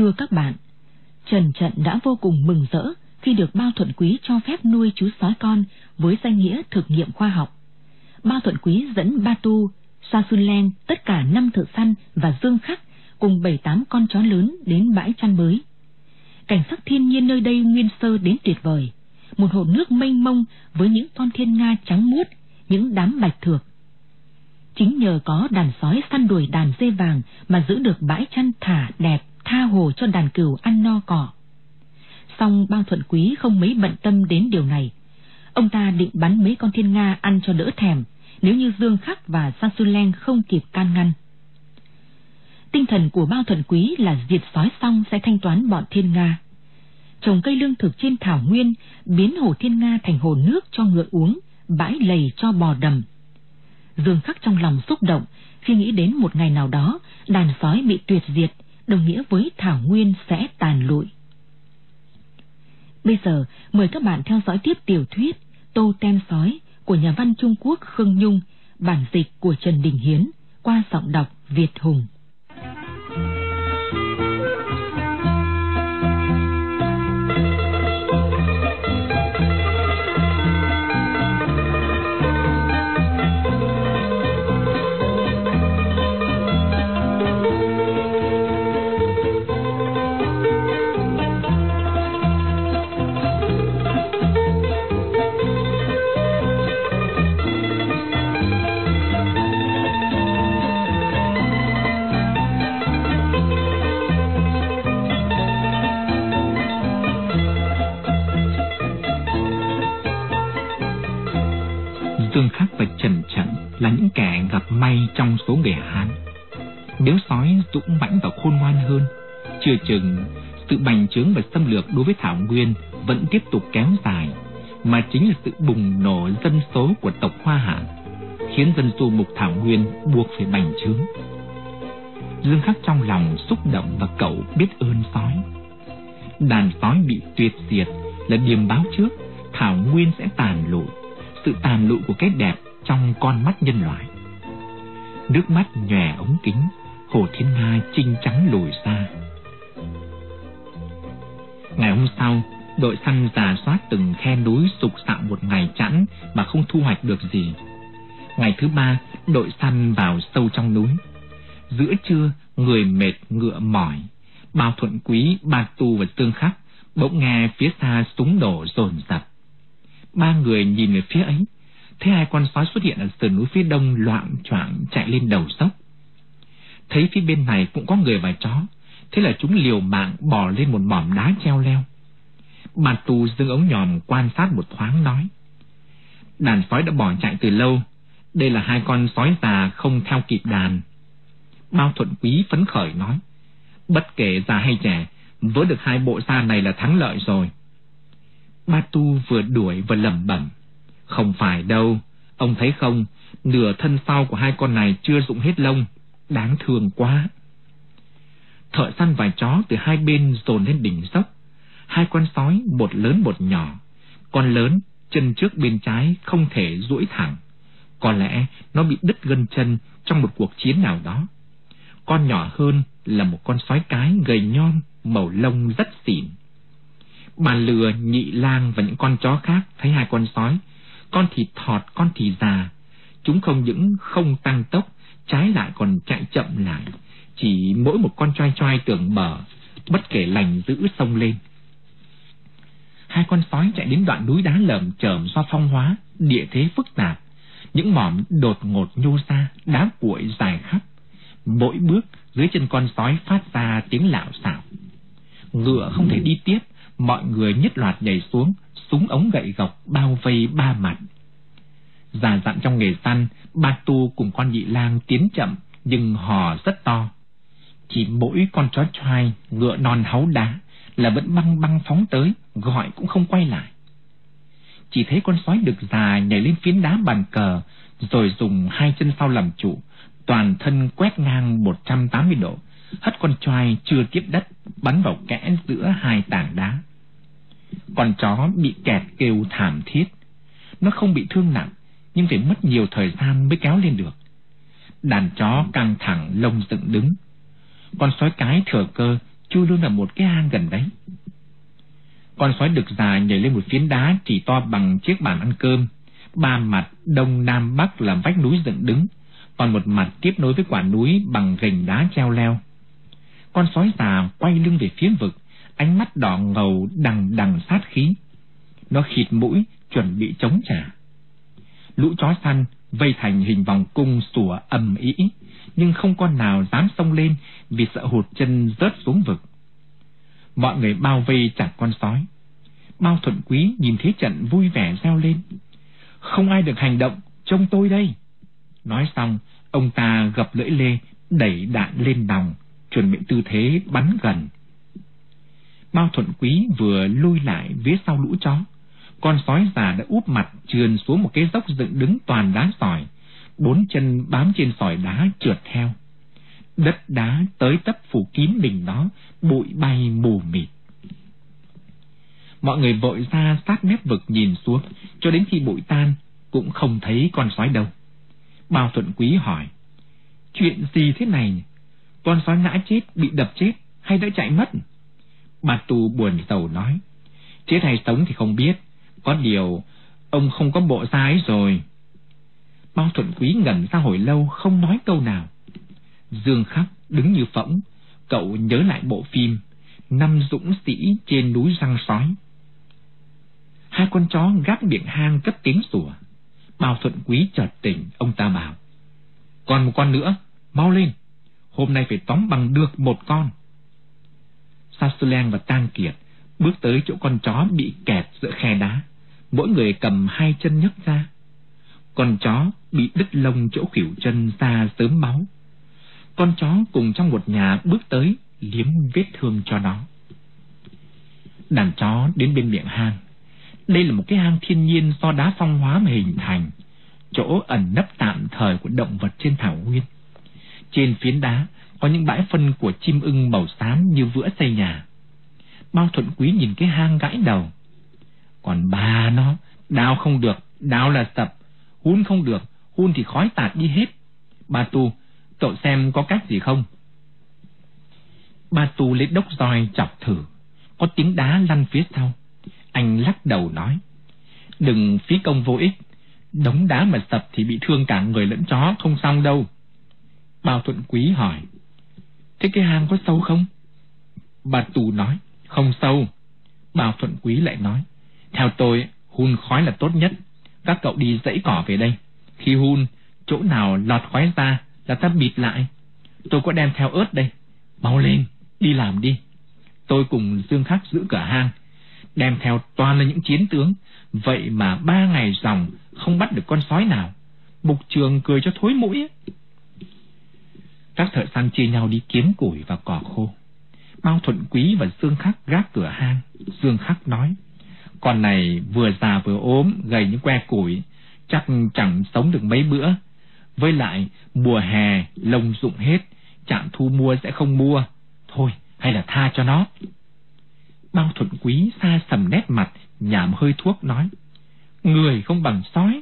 Thưa các bạn, Trần Trận đã vô cùng mừng rỡ khi được Bao Thuận Quý cho phép nuôi chú sói con với danh nghĩa thực nghiệm khoa học. Bao Thuận Quý dẫn Ba Tu, Sa Xuân Len, tất cả năm thợ săn và Dương Khắc cùng bảy tám con chó lớn đến bãi chăn mới. Cảnh sắc thiên nhiên nơi đây nguyên sơ đến tuyệt vời, một hồ nước mênh mông với những con thiên nga trắng muốt, những đám bạch thược. Chính nhờ có đàn sói săn đuổi đàn dê vàng mà giữ được bãi chăn thả đẹp tha hồ cho đàn cừu ăn no cỏ. Song bao thuận quý không mấy bận tâm đến điều này. Ông ta định bắn mấy con thiên nga ăn cho đỡ thèm, nếu như Dương Khắc và Sa Su Len không kịp can ngăn. Tinh thần của bao thuận quý là diệt sói xong sẽ thanh toán bọn thiên nga. Trồng cây lương thực trên thảo nguyên, biến hồ thiên nga thành hồ nước cho ngựa uống, bãi lầy cho bò đầm. Dương Khắc trong lòng xúc động khi nghĩ đến một ngày nào đó đàn sói bị tuyệt diệt, đồng nghĩa với Thảo Nguyên sẽ tàn lụi. Bây giờ, mời các bạn theo dõi tiếp tiểu thuyết Tô Tem Sói của nhà văn Trung Quốc Khương Nhung, bản dịch của Trần Đình Hiến, qua giọng đọc Việt Hùng. Dương Khắc và Trần Trận là những kẻ gặp may trong số người Hán. Nếu sói dũng mãnh và khôn ngoan hơn, chưa chừng sự bành trướng và xâm lược đối với Thảo Nguyên vẫn tiếp tục kéo dài, mà chính là sự bùng nổ dân số của tộc Hoa Hạ, khiến dân du mục Thảo Nguyên buộc phải bành trướng. Dương Khắc trong lòng xúc động và cậu biết ơn sói. Đàn sói bị tuyệt diệt là điềm báo trước Thảo Nguyên sẽ tàn lụi sự tàn lụi của cái đẹp trong con mắt nhân loại. Nước mắt nhòe ống kính, Hồ Thiên Nga trinh trắng lùi xa. Ngày hôm sau, đội săn giả soát từng khe núi sục sạo một ngày chẵn mà không thu hoạch được gì. Ngày thứ ba, đội săn vào sâu trong núi. Giữa trưa, người mệt ngựa mỏi. Bao thuận quý, ba tu và tương khắc, bỗng nghe phía xa súng đổ dồn dập ba người nhìn về phía ấy, thấy hai con sói xuất hiện ở sườn núi phía đông loạn choạng chạy lên đầu dốc. Thấy phía bên này cũng có người và chó, thế là chúng liều mạng bò lên một mỏm đá treo leo. Bà tù dưng ống nhòm quan sát một thoáng nói. Đàn sói đã bỏ chạy từ lâu, đây là hai con sói già không theo kịp đàn. Bao thuận quý phấn khởi nói, bất kể già hay trẻ, với được hai bộ da này là thắng lợi rồi. Ba Tu vừa đuổi vừa lẩm bẩm. Không phải đâu, ông thấy không, nửa thân sau của hai con này chưa rụng hết lông, đáng thương quá. Thợ săn vài chó từ hai bên dồn lên đỉnh dốc. Hai con sói, một lớn một nhỏ. Con lớn, chân trước bên trái không thể duỗi thẳng. Có lẽ nó bị đứt gân chân trong một cuộc chiến nào đó. Con nhỏ hơn là một con sói cái gầy nhom, màu lông rất xỉn. Bà lừa, nhị lang và những con chó khác thấy hai con sói, con thì thọt, con thì già. Chúng không những không tăng tốc, trái lại còn chạy chậm lại. Chỉ mỗi một con choai choai tưởng bờ, bất kể lành giữ sông lên. hai con sói chạy đến đoạn núi đá lởm chởm do phong hóa, địa thế phức tạp. Những mỏm đột ngột nhô ra, đá cuội dài khắp. Mỗi bước dưới chân con sói phát ra tiếng lạo xạo. Ngựa không thể đi tiếp, mọi người nhất loạt nhảy xuống, súng ống gậy gọc bao vây ba mặt. Già dặn trong nghề săn, ba tu cùng con nhị lang tiến chậm, nhưng hò rất to. Chỉ mỗi con chó choai, ngựa non háu đá là vẫn băng băng phóng tới, gọi cũng không quay lại. Chỉ thấy con sói đực già nhảy lên phiến đá bàn cờ, rồi dùng hai chân sau làm trụ, toàn thân quét ngang 180 độ, hất con choai chưa tiếp đất, bắn vào kẽ giữa hai tảng đá. Con chó bị kẹt kêu thảm thiết. Nó không bị thương nặng, nhưng phải mất nhiều thời gian mới kéo lên được. Đàn chó căng thẳng lông dựng đứng. Con sói cái thừa cơ chui luôn vào một cái hang gần đấy. Con sói đực dài nhảy lên một phiến đá chỉ to bằng chiếc bàn ăn cơm. Ba mặt đông nam bắc làm vách núi dựng đứng, còn một mặt tiếp nối với quả núi bằng gành đá treo leo. Con sói già quay lưng về phía vực, ánh mắt đỏ ngầu đằng đằng sát khí. Nó khịt mũi, chuẩn bị chống trả. Lũ chó săn vây thành hình vòng cung sủa ầm ĩ, nhưng không con nào dám xông lên vì sợ hụt chân rớt xuống vực. Mọi người bao vây chặt con sói. Bao thuận quý nhìn thấy trận vui vẻ reo lên. Không ai được hành động, trông tôi đây. Nói xong, ông ta gập lưỡi lê, đẩy đạn lên đồng, chuẩn bị tư thế bắn gần. Bao thuận quý vừa lui lại phía sau lũ chó. Con sói già đã úp mặt trườn xuống một cái dốc dựng đứng toàn đá sỏi, bốn chân bám trên sỏi đá trượt theo. Đất đá tới tấp phủ kín mình nó, bụi bay mù mịt. Mọi người vội ra sát mép vực nhìn xuống, cho đến khi bụi tan, cũng không thấy con sói đâu. Bao thuận quý hỏi, chuyện gì thế này? Con sói ngã chết, bị đập chết, hay đã chạy mất? Bà tù buồn sầu nói, chết hay sống thì không biết, có điều ông không có bộ sai rồi. Bao thuận quý ngẩn ra hồi lâu không nói câu nào. Dương khắc đứng như phỗng, cậu nhớ lại bộ phim Năm dũng sĩ trên núi răng sói. Hai con chó gác miệng hang cất tiếng sủa. Bao thuận quý chợt tỉnh, ông ta bảo. Còn một con nữa, mau lên. Hôm nay phải tóm bằng được một con. Sasulen và Tang Kiệt bước tới chỗ con chó bị kẹt giữa khe đá. Mỗi người cầm hai chân nhấc ra. Con chó bị đứt lông chỗ khỉu chân ra sớm máu. Con chó cùng trong một nhà bước tới liếm vết thương cho nó. Đàn chó đến bên miệng hang. Đây là một cái hang thiên nhiên do đá phong hóa mà hình thành, chỗ ẩn nấp tạm thời của động vật trên thảo nguyên. Trên phiến đá có những bãi phân của chim ưng màu xám như vữa xây nhà. Bao thuận quý nhìn cái hang gãi đầu. Còn bà nó, đào không được, đào là sập, hun không được, hun thì khói tạt đi hết. Ba tu, cậu xem có cách gì không? Ba tu lấy đốc roi chọc thử, có tiếng đá lăn phía sau. Anh lắc đầu nói, đừng phí công vô ích, đống đá mà sập thì bị thương cả người lẫn chó, không xong đâu. Bao thuận quý hỏi, thế cái hang có sâu không? Bà tù nói, không sâu. Bao thuận quý lại nói, theo tôi, hun khói là tốt nhất. Các cậu đi dãy cỏ về đây. Khi hun, chỗ nào lọt khói ra là ta bịt lại. Tôi có đem theo ớt đây. Mau lên, đi làm đi. Tôi cùng Dương Khắc giữ cửa hang. Đem theo toàn là những chiến tướng. Vậy mà ba ngày dòng không bắt được con sói nào. bục trường cười cho thối mũi. Các thợ săn chia nhau đi kiếm củi và cỏ khô. Bao Thuận Quý và Dương Khắc gác cửa hang. Dương Khắc nói, con này vừa già vừa ốm, gầy những que củi, chắc chẳng sống được mấy bữa. Với lại, mùa hè, lông rụng hết, chạm thu mua sẽ không mua. Thôi, hay là tha cho nó. Bao Thuận Quý xa sầm nét mặt, nhảm hơi thuốc nói, người không bằng sói.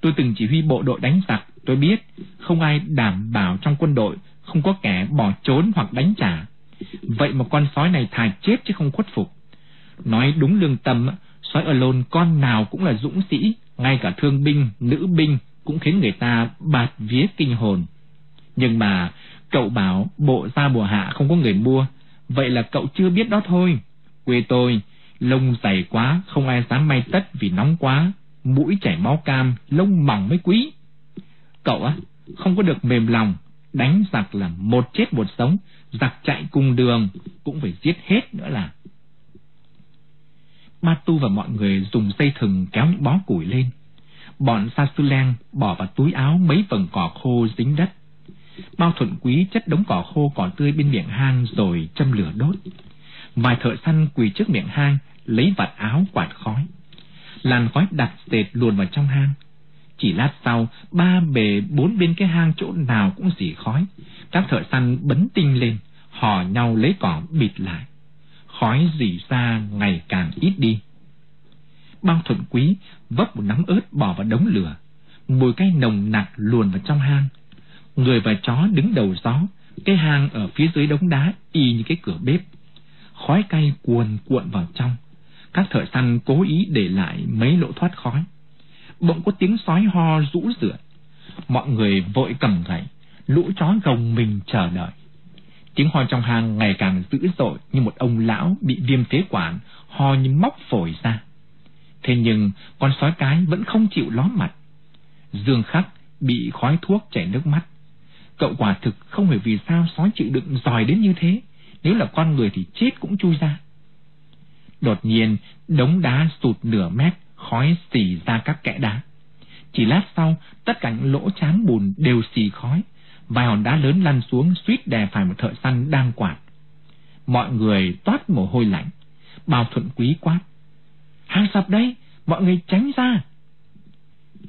Tôi từng chỉ huy bộ đội đánh giặc, tôi biết không ai đảm bảo trong quân đội không có kẻ bỏ trốn hoặc đánh trả. Vậy mà con sói này thà chết chứ không khuất phục. Nói đúng lương tâm, sói ở lôn con nào cũng là dũng sĩ, ngay cả thương binh, nữ binh cũng khiến người ta bạt vía kinh hồn. Nhưng mà cậu bảo bộ ra mùa hạ không có người mua, vậy là cậu chưa biết đó thôi. Quê tôi, lông dày quá, không ai dám may tất vì nóng quá, mũi chảy máu cam, lông mỏng mới quý. Cậu á, không có được mềm lòng, đánh giặc là một chết một sống, giặc chạy cùng đường, cũng phải giết hết nữa là. Ba Tu và mọi người dùng dây thừng kéo những bó củi lên. Bọn Sa Sư Lang bỏ vào túi áo mấy phần cỏ khô dính đất. Bao thuận quý chất đống cỏ khô cỏ tươi bên miệng hang rồi châm lửa đốt. Vài thợ săn quỳ trước miệng hang, lấy vạt áo quạt khói. Làn khói đặc sệt luồn vào trong hang. Chỉ lát sau, ba bề bốn bên cái hang chỗ nào cũng dỉ khói. Các thợ săn bấn tinh lên, hò nhau lấy cỏ bịt lại. Khói dỉ ra ngày càng ít đi. Bao thuận quý vấp một nắm ớt bỏ vào đống lửa. Mùi cay nồng nặc luồn vào trong hang. Người và chó đứng đầu gió, cái hang ở phía dưới đống đá y như cái cửa bếp. Khói cay cuồn cuộn vào trong. Các thợ săn cố ý để lại mấy lỗ thoát khói. Bỗng có tiếng sói ho rũ rượi. Mọi người vội cầm gậy, lũ chó gồng mình chờ đợi. Tiếng ho trong hang ngày càng dữ dội như một ông lão bị viêm phế quản, ho như móc phổi ra. Thế nhưng con sói cái vẫn không chịu ló mặt. Dương khắc bị khói thuốc chảy nước mắt. Cậu quả thực không hiểu vì sao sói chịu đựng giỏi đến như thế. Nếu là con người thì chết cũng chui ra. Đột nhiên, đống đá sụt nửa mét, khói xì ra các kẽ đá. Chỉ lát sau, tất cả những lỗ chán bùn đều xì khói. Vài hòn đá lớn lăn xuống suýt đè phải một thợ săn đang quạt. Mọi người toát mồ hôi lạnh. Bao thuận quý quát. Hàng sập đây, mọi người tránh ra.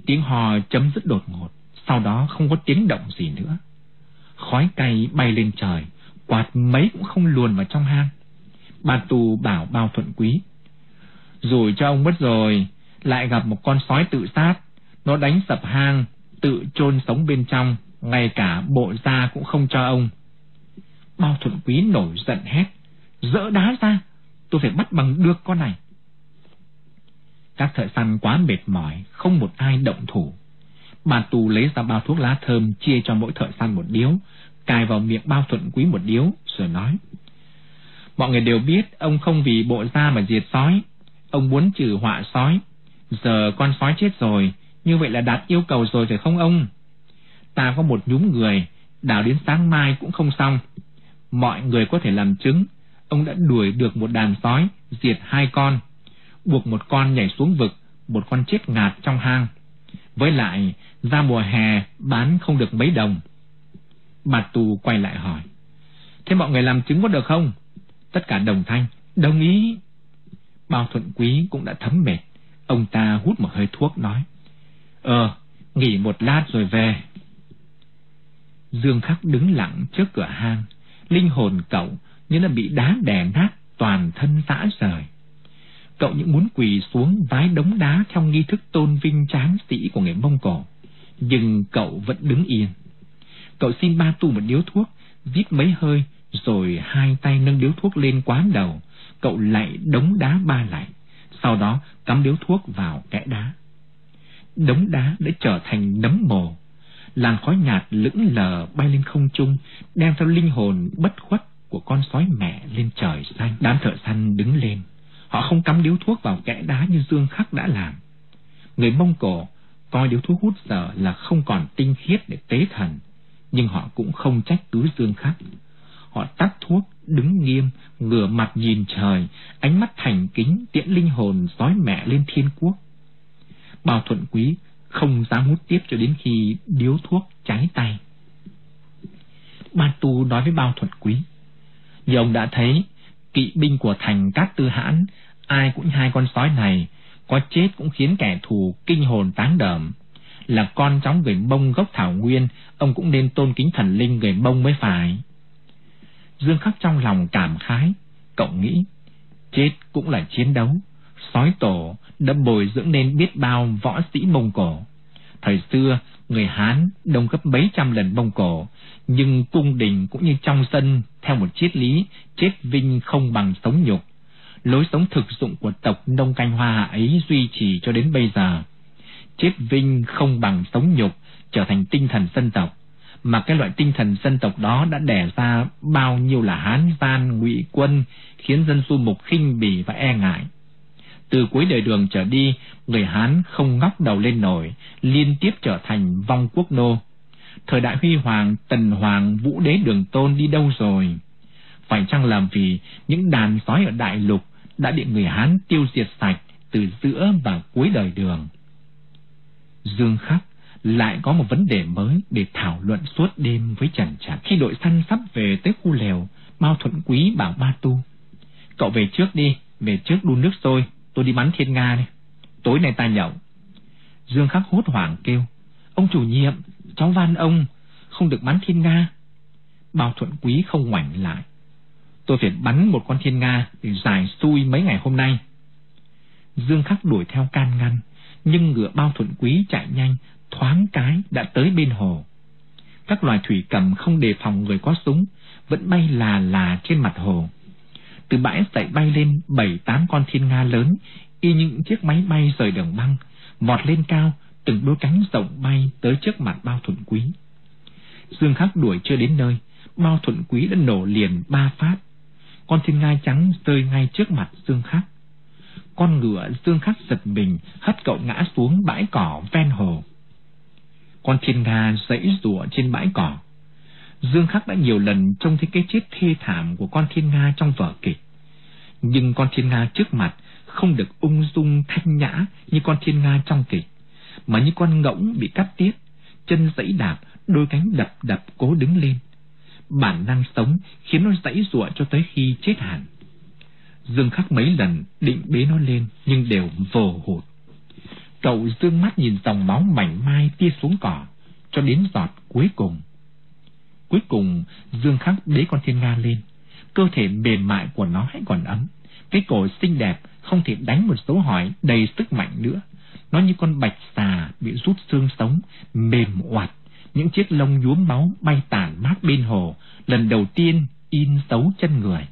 Tiếng hò chấm dứt đột ngột, sau đó không có tiếng động gì nữa. Khói cay bay lên trời, quạt mấy cũng không luồn vào trong hang. Bà tù bảo bao thuận quý. Rồi cho ông mất rồi, lại gặp một con sói tự sát, nó đánh sập hang, tự chôn sống bên trong, ngay cả bộ da cũng không cho ông. Bao thuận quý nổi giận hét, dỡ đá ra, tôi phải bắt bằng được con này. Các thợ săn quá mệt mỏi, không một ai động thủ. Bà tù lấy ra bao thuốc lá thơm chia cho mỗi thợ săn một điếu, cài vào miệng bao thuận quý một điếu, rồi nói. Mọi người đều biết ông không vì bộ da mà diệt sói. Ông muốn trừ họa sói. Giờ con sói chết rồi, như vậy là đạt yêu cầu rồi phải không ông? Ta có một nhúm người, đào đến sáng mai cũng không xong. Mọi người có thể làm chứng, ông đã đuổi được một đàn sói, diệt hai con, buộc một con nhảy xuống vực, một con chết ngạt trong hang. Với lại, ra mùa hè bán không được mấy đồng. Bà tù quay lại hỏi, thế mọi người làm chứng có được không? Tất cả đồng thanh, đồng ý. Bao thuận quý cũng đã thấm mệt. Ông ta hút một hơi thuốc nói. Ờ, nghỉ một lát rồi về. Dương Khắc đứng lặng trước cửa hang. Linh hồn cậu như là bị đá đè nát toàn thân tã rời. Cậu những muốn quỳ xuống vái đống đá theo nghi thức tôn vinh tráng sĩ của người Mông Cổ. Nhưng cậu vẫn đứng yên. Cậu xin ba tu một điếu thuốc, giết mấy hơi rồi hai tay nâng điếu thuốc lên quán đầu, cậu lại đống đá ba lại, sau đó cắm điếu thuốc vào kẽ đá. Đống đá đã trở thành nấm mồ, làn khói nhạt lững lờ bay lên không trung, đem theo linh hồn bất khuất của con sói mẹ lên trời xanh. Đám thợ săn đứng lên, họ không cắm điếu thuốc vào kẽ đá như Dương Khắc đã làm. Người Mông Cổ coi điếu thuốc hút giờ là không còn tinh khiết để tế thần, nhưng họ cũng không trách cứ Dương Khắc. Họ tắt thuốc, đứng nghiêm, ngửa mặt nhìn trời, ánh mắt thành kính tiễn linh hồn sói mẹ lên thiên quốc. Bao thuận quý không dám hút tiếp cho đến khi điếu thuốc cháy tay. Ban tu nói với bao thuận quý, như ông đã thấy, kỵ binh của thành Cát Tư Hãn, ai cũng hai con sói này, có chết cũng khiến kẻ thù kinh hồn tán đờm. Là con cháu người bông gốc Thảo Nguyên, ông cũng nên tôn kính thần linh người bông mới phải. Dương Khắc trong lòng cảm khái, cậu nghĩ, chết cũng là chiến đấu, sói tổ đã bồi dưỡng nên biết bao võ sĩ Mông Cổ. Thời xưa, người Hán đông gấp mấy trăm lần Mông Cổ, nhưng cung đình cũng như trong sân theo một triết lý chết vinh không bằng sống nhục. Lối sống thực dụng của tộc nông canh hoa hạ ấy duy trì cho đến bây giờ. Chết vinh không bằng sống nhục trở thành tinh thần dân tộc mà cái loại tinh thần dân tộc đó đã đẻ ra bao nhiêu là hán gian ngụy quân khiến dân du mục khinh bỉ và e ngại Từ cuối đời đường trở đi, người Hán không ngóc đầu lên nổi, liên tiếp trở thành vong quốc nô. Thời đại huy hoàng, tần hoàng, vũ đế đường tôn đi đâu rồi? Phải chăng làm vì những đàn sói ở đại lục đã bị người Hán tiêu diệt sạch từ giữa và cuối đời đường? Dương Khắc lại có một vấn đề mới để thảo luận suốt đêm với chàng chàng. Khi đội săn sắp về tới khu lều, Mao Thuận Quý bảo Ba Tu, cậu về trước đi, về trước đun nước sôi, tôi đi bắn thiên nga đi. Tối nay ta nhậu. Dương Khắc hốt hoảng kêu, ông chủ nhiệm, cháu van ông, không được bắn thiên nga. Bao Thuận Quý không ngoảnh lại. Tôi phải bắn một con thiên nga để giải xui mấy ngày hôm nay. Dương Khắc đuổi theo can ngăn, nhưng ngựa Bao Thuận Quý chạy nhanh, thoáng cái đã tới bên hồ. Các loài thủy cầm không đề phòng người có súng, vẫn bay là là trên mặt hồ. Từ bãi sậy bay lên bảy tám con thiên nga lớn, y những chiếc máy bay rời đường băng, vọt lên cao, từng đôi cánh rộng bay tới trước mặt bao thuận quý. Dương Khắc đuổi chưa đến nơi, bao thuận quý đã nổ liền ba phát. Con thiên nga trắng rơi ngay trước mặt Dương Khắc. Con ngựa Dương Khắc giật mình, hất cậu ngã xuống bãi cỏ ven hồ. Con thiên nga dãy rủa trên bãi cỏ. Dương Khắc đã nhiều lần trông thấy cái chết thê thảm của con thiên nga trong vở kịch. Nhưng con thiên nga trước mặt không được ung dung thanh nhã như con thiên nga trong kịch, mà như con ngỗng bị cắt tiết, chân dãy đạp, đôi cánh đập đập cố đứng lên. Bản năng sống khiến nó dãy rụa cho tới khi chết hẳn. Dương Khắc mấy lần định bế nó lên nhưng đều vồ hụt. Cậu dương mắt nhìn dòng máu mảnh mai tia xuống cỏ, cho đến giọt cuối cùng. Cuối cùng, Dương Khắc bế con thiên nga lên. Cơ thể mềm mại của nó hãy còn ấm. Cái cổ xinh đẹp không thể đánh một dấu hỏi đầy sức mạnh nữa. Nó như con bạch xà bị rút xương sống, mềm oặt. Những chiếc lông nhuốm máu bay tản mát bên hồ, lần đầu tiên in dấu chân người.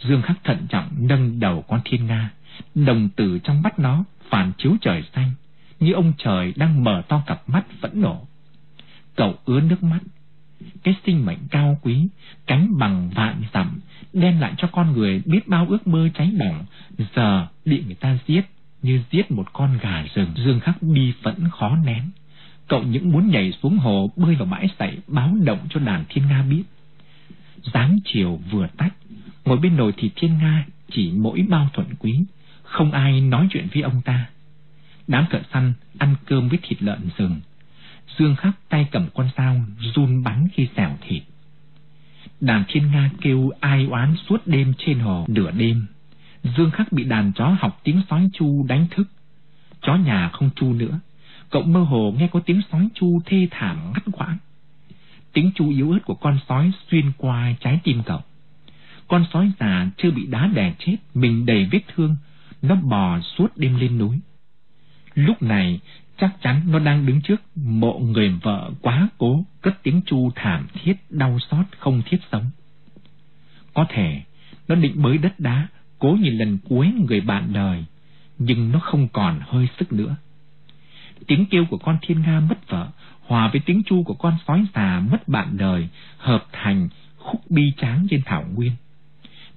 Dương Khắc thận trọng nâng đầu con thiên nga, đồng tử trong mắt nó phản chiếu trời xanh, như ông trời đang mở to cặp mắt phẫn nộ. Cậu ứa nước mắt, cái sinh mệnh cao quý, cánh bằng vạn dặm, đem lại cho con người biết bao ước mơ cháy bỏng, giờ bị người ta giết như giết một con gà rừng. Dương Khắc bi phẫn khó nén. Cậu những muốn nhảy xuống hồ bơi vào bãi sậy báo động cho đàn thiên nga biết. dáng chiều vừa tách, ngồi bên nồi thì thiên nga chỉ mỗi bao thuận quý, không ai nói chuyện với ông ta. Đám thợ săn ăn cơm với thịt lợn rừng. Dương Khắc tay cầm con dao run bắn khi xẻo thịt. Đàn thiên nga kêu ai oán suốt đêm trên hồ nửa đêm. Dương Khắc bị đàn chó học tiếng sói chu đánh thức. Chó nhà không chu nữa. Cậu mơ hồ nghe có tiếng sói chu thê thảm ngắt quãng. Tiếng chu yếu ớt của con sói xuyên qua trái tim cậu. Con sói già chưa bị đá đè chết, mình đầy vết thương, nó bò suốt đêm lên núi. Lúc này, chắc chắn nó đang đứng trước mộ người vợ quá cố, cất tiếng chu thảm thiết, đau xót, không thiết sống. Có thể, nó định bới đất đá, cố nhìn lần cuối người bạn đời, nhưng nó không còn hơi sức nữa. Tiếng kêu của con thiên nga mất vợ, hòa với tiếng chu của con sói già mất bạn đời, hợp thành khúc bi tráng trên thảo nguyên.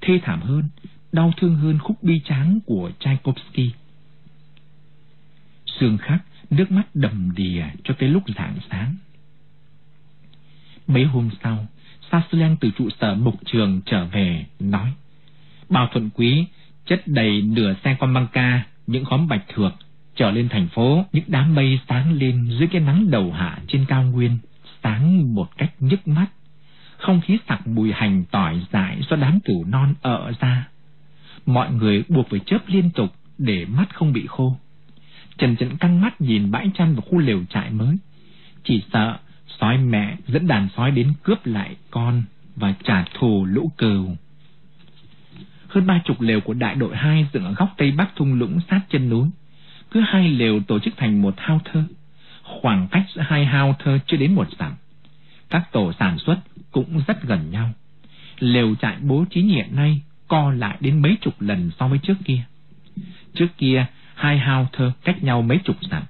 Thê thảm hơn, đau thương hơn khúc bi tráng của Tchaikovsky. Sương khắc, nước mắt đầm đìa cho tới lúc rạng sáng. Mấy hôm sau, Sa từ trụ sở mục trường trở về, nói Bao thuận quý, chất đầy nửa xe con băng ca, những khóm bạch thược, trở lên thành phố, những đám mây sáng lên dưới cái nắng đầu hạ trên cao nguyên, sáng một cách nhức mắt. Không khí sặc mùi hành tỏi dại do đám cửu non ở ra. Mọi người buộc phải chớp liên tục để mắt không bị khô. Trần Trận căng mắt nhìn bãi chăn và khu lều trại mới. Chỉ sợ sói mẹ dẫn đàn sói đến cướp lại con và trả thù lũ cừu. Hơn ba chục lều của đại đội hai dựng ở góc tây bắc thung lũng sát chân núi. Cứ hai lều tổ chức thành một hao thơ. Khoảng cách giữa hai hao thơ chưa đến một dặm. Các tổ sản xuất cũng rất gần nhau. Lều trại bố trí hiện nay co lại đến mấy chục lần so với trước kia. Trước kia, hai hao thơ cách nhau mấy chục dặm.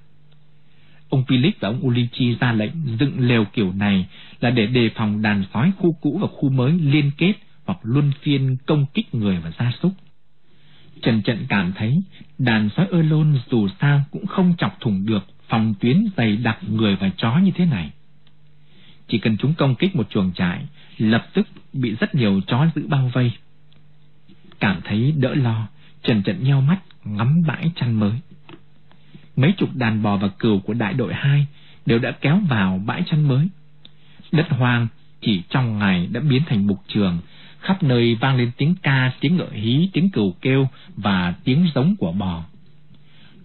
Ông Philip và ông Ulichi ra lệnh dựng lều kiểu này là để đề phòng đàn sói khu cũ và khu mới liên kết hoặc luân phiên công kích người và gia súc. Trần Trận cảm thấy đàn sói ơ lôn dù sao cũng không chọc thủng được phòng tuyến dày đặc người và chó như thế này. Chỉ cần chúng công kích một chuồng trại, lập tức bị rất nhiều chó giữ bao vây. Cảm thấy đỡ lo, Trần Trận nheo mắt ngắm bãi chăn mới. Mấy chục đàn bò và cừu của đại đội 2 đều đã kéo vào bãi chăn mới. Đất hoang chỉ trong ngày đã biến thành mục trường, khắp nơi vang lên tiếng ca, tiếng ngựa hí, tiếng cừu kêu và tiếng giống của bò.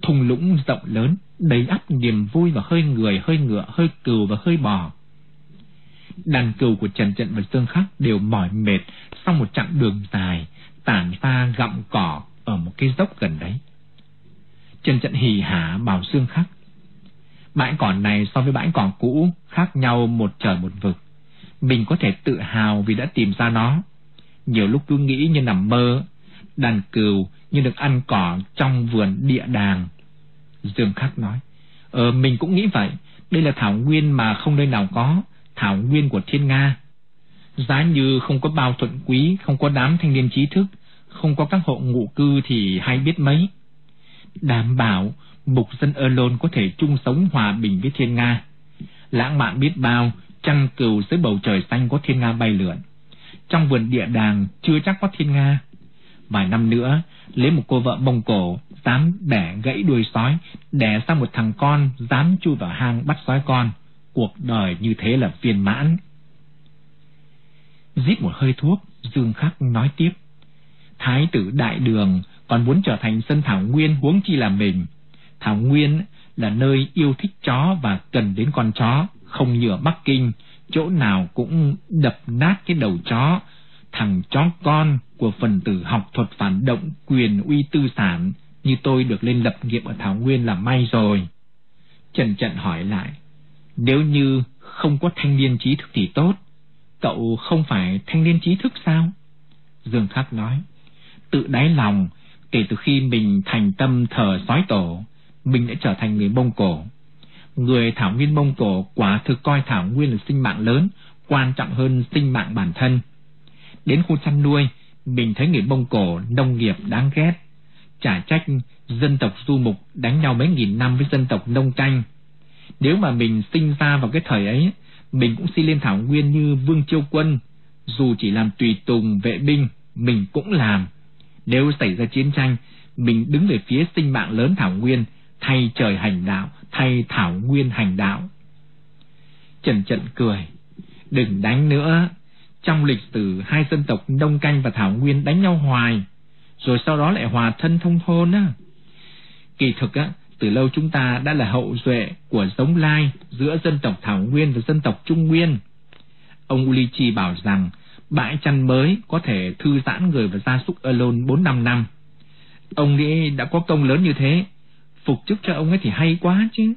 Thung lũng rộng lớn, đầy ắp niềm vui và hơi người, hơi ngựa, hơi cừu và hơi bò. Đàn cừu của Trần Trận và Dương Khắc đều mỏi mệt sau một chặng đường dài, tản pha gặm cỏ ở một cái dốc gần đấy. Trần Trận hì hả bảo Dương Khắc. Bãi cỏ này so với bãi cỏ cũ khác nhau một trời một vực. Mình có thể tự hào vì đã tìm ra nó. Nhiều lúc cứ nghĩ như nằm mơ, đàn cừu như được ăn cỏ trong vườn địa đàng. Dương Khắc nói, Ờ, mình cũng nghĩ vậy. Đây là thảo nguyên mà không nơi nào có, thảo nguyên của thiên Nga. Giá như không có bao thuận quý, không có đám thanh niên trí thức, không có các hộ ngụ cư thì hay biết mấy. Đảm bảo mục dân ơ lôn có thể chung sống hòa bình với thiên Nga. Lãng mạn biết bao, trăng cừu dưới bầu trời xanh có thiên Nga bay lượn. Trong vườn địa đàng chưa chắc có thiên Nga. Vài năm nữa, lấy một cô vợ Mông Cổ, dám bẻ gãy đuôi sói, đẻ ra một thằng con, dám chui vào hang bắt sói con. Cuộc đời như thế là viên mãn. Giết một hơi thuốc, Dương Khắc nói tiếp. Thái tử Đại Đường còn muốn trở thành sân Thảo Nguyên huống chi là mình. Thảo Nguyên là nơi yêu thích chó và cần đến con chó, không như ở Bắc Kinh, chỗ nào cũng đập nát cái đầu chó, thằng chó con của phần tử học thuật phản động quyền uy tư sản như tôi được lên lập nghiệp ở Thảo Nguyên là may rồi. Trần Trận hỏi lại, nếu như không có thanh niên trí thức thì tốt, cậu không phải thanh niên trí thức sao? Dương Khắc nói, tự đáy lòng, kể từ khi mình thành tâm thờ sói tổ, mình đã trở thành người Mông Cổ. Người Thảo Nguyên Mông Cổ quả thực coi Thảo Nguyên là sinh mạng lớn, quan trọng hơn sinh mạng bản thân. Đến khu chăn nuôi, mình thấy người Mông Cổ nông nghiệp đáng ghét. Chả trách dân tộc du mục đánh nhau mấy nghìn năm với dân tộc nông canh. Nếu mà mình sinh ra vào cái thời ấy, mình cũng xin lên Thảo Nguyên như Vương Chiêu Quân. Dù chỉ làm tùy tùng vệ binh, mình cũng làm. Nếu xảy ra chiến tranh, mình đứng về phía sinh mạng lớn Thảo Nguyên, thay trời hành đạo, thay Thảo Nguyên hành đạo. Trần Trận cười, đừng đánh nữa. Trong lịch sử, hai dân tộc Đông Canh và Thảo Nguyên đánh nhau hoài, rồi sau đó lại hòa thân thông thôn á. Kỳ thực á, từ lâu chúng ta đã là hậu duệ của giống lai giữa dân tộc Thảo Nguyên và dân tộc Trung Nguyên. Ông Ulichi bảo rằng bãi chăn mới có thể thư giãn người và gia súc alone bốn năm năm. Ông ấy đã có công lớn như thế, phục chức cho ông ấy thì hay quá chứ.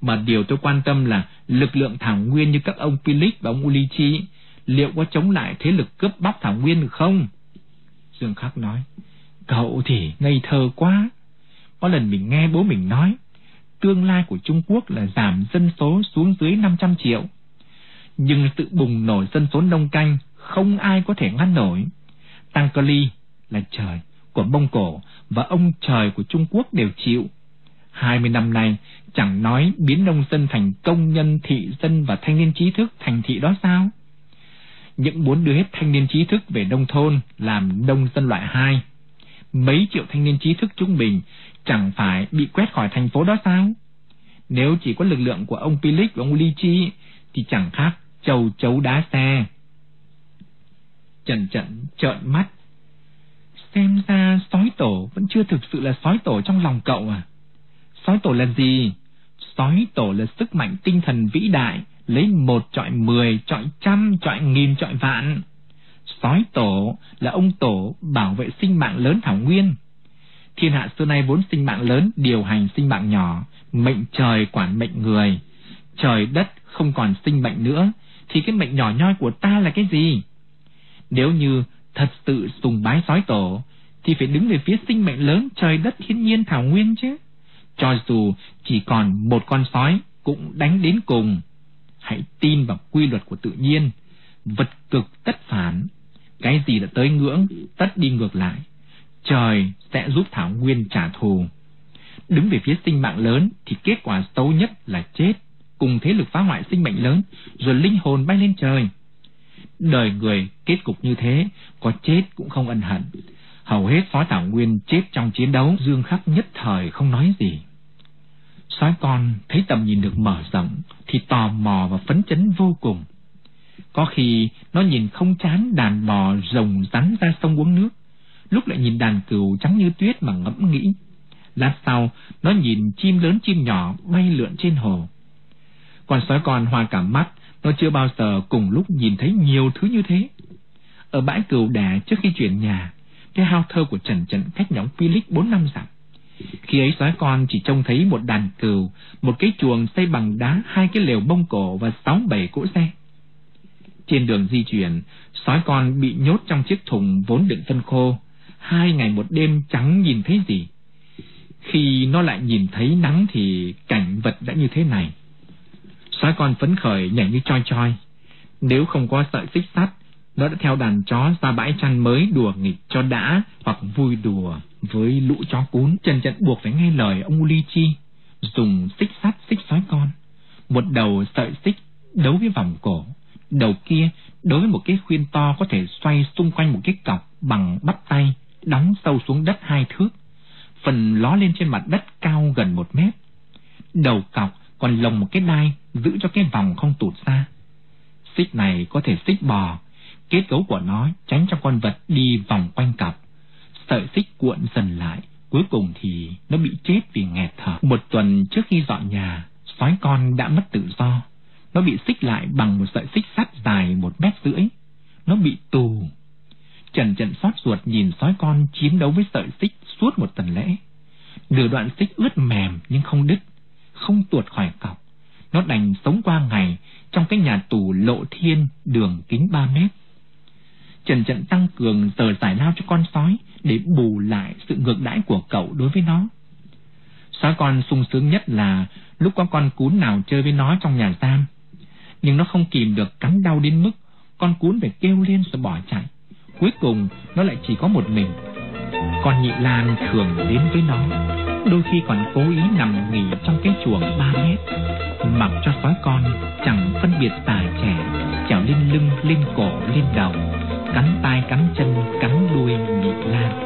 Mà điều tôi quan tâm là lực lượng Thảo Nguyên như các ông Philip và ông Ulichi liệu có chống lại thế lực cướp bóc Thảo Nguyên được không? Dương Khắc nói, cậu thì ngây thơ quá. Có lần mình nghe bố mình nói, tương lai của Trung Quốc là giảm dân số xuống dưới 500 triệu. Nhưng sự bùng nổ dân số nông canh không ai có thể ngăn nổi. Tăng Cơ Ly là trời của Mông Cổ và ông trời của Trung Quốc đều chịu. Hai mươi năm nay chẳng nói biến nông dân thành công nhân thị dân và thanh niên trí thức thành thị đó sao? Những muốn đưa hết thanh niên trí thức về nông thôn làm nông dân loại hai. Mấy triệu thanh niên trí thức chúng mình chẳng phải bị quét khỏi thành phố đó sao? Nếu chỉ có lực lượng của ông Pilic và ông Lichi thì chẳng khác châu chấu đá xe. Trần trận trợn mắt. Xem ra sói tổ vẫn chưa thực sự là sói tổ trong lòng cậu à? Sói tổ là gì? Sói tổ là sức mạnh tinh thần vĩ đại, lấy một trọi mười, trọi trăm, trọi nghìn, trọi vạn. Sói tổ là ông tổ bảo vệ sinh mạng lớn thảo nguyên. Thiên hạ xưa nay vốn sinh mạng lớn điều hành sinh mạng nhỏ, mệnh trời quản mệnh người. Trời đất không còn sinh mệnh nữa, thì cái mệnh nhỏ nhoi của ta là cái gì? Nếu như thật sự sùng bái sói tổ, thì phải đứng về phía sinh mệnh lớn trời đất thiên nhiên thảo nguyên chứ. Cho dù chỉ còn một con sói cũng đánh đến cùng. Hãy tin vào quy luật của tự nhiên, vật cực tất phản. Cái gì đã tới ngưỡng, tất đi ngược lại trời sẽ giúp Thảo Nguyên trả thù. Đứng về phía sinh mạng lớn thì kết quả xấu nhất là chết, cùng thế lực phá hoại sinh mệnh lớn, rồi linh hồn bay lên trời. Đời người kết cục như thế, có chết cũng không ân hận. Hầu hết sói Thảo Nguyên chết trong chiến đấu, Dương Khắc nhất thời không nói gì. Sói con thấy tầm nhìn được mở rộng thì tò mò và phấn chấn vô cùng. Có khi nó nhìn không chán đàn bò rồng rắn ra sông uống nước, lúc lại nhìn đàn cừu trắng như tuyết mà ngẫm nghĩ. Lát sau, nó nhìn chim lớn chim nhỏ bay lượn trên hồ. Còn sói con hoa cả mắt, nó chưa bao giờ cùng lúc nhìn thấy nhiều thứ như thế. Ở bãi cừu đà trước khi chuyển nhà, cái hao thơ của Trần Trần cách nhóm Philip bốn năm dặm. Khi ấy sói con chỉ trông thấy một đàn cừu, một cái chuồng xây bằng đá, hai cái lều bông cổ và sáu bảy cỗ xe. Trên đường di chuyển, sói con bị nhốt trong chiếc thùng vốn đựng phân khô. Hai ngày một đêm chẳng nhìn thấy gì. Khi nó lại nhìn thấy nắng thì cảnh vật đã như thế này. Sói con phấn khởi nhảy như choi choi. Nếu không có sợi xích sắt, nó đã theo đàn chó ra bãi chăn mới đùa nghịch cho đã hoặc vui đùa với lũ chó cún. Trần trần buộc phải nghe lời ông uli Chi, dùng xích sắt xích sói con. Một đầu sợi xích đấu với vòng cổ, đầu kia đối với một cái khuyên to có thể xoay xung quanh một cái cọc bằng bắp tay, đóng sâu xuống đất hai thước. Phần ló lên trên mặt đất cao gần một mét. Đầu cọc còn lồng một cái đai giữ cho cái vòng không tụt ra. Xích này có thể xích bò, kết cấu của nó tránh cho con vật đi vòng quanh cọc. Sợi xích cuộn dần lại, cuối cùng thì nó bị chết vì nghẹt thở. Một tuần trước khi dọn nhà, sói con đã mất tự do. Nó bị xích lại bằng một sợi xích sắt dài một mét rưỡi. Nó bị tù. Trần trận xót ruột nhìn sói con chiến đấu với sợi xích suốt một tuần lễ. Nửa đoạn xích ướt mềm nhưng không đứt, không tuột khỏi cọc. Nó đành sống qua ngày trong cái nhà tù lộ thiên đường kính ba mét. Trần trần tăng cường tờ giải lao cho con sói để bù lại sự ngược đãi của cậu đối với nó. Sói con sung sướng nhất là lúc có con cún nào chơi với nó trong nhà giam. Nhưng nó không kìm được cắn đau đến mức con cún phải kêu lên rồi bỏ chạy. Cuối cùng nó lại chỉ có một mình. Con nhị lan thường đến với nó, đôi khi còn cố ý nằm nghỉ trong cái chuồng ba mét, mặc cho sói con chẳng phân biệt già trẻ, trèo lên lưng, lên cổ, lên đầu cắn tay cắn chân cắn đuôi nhị lan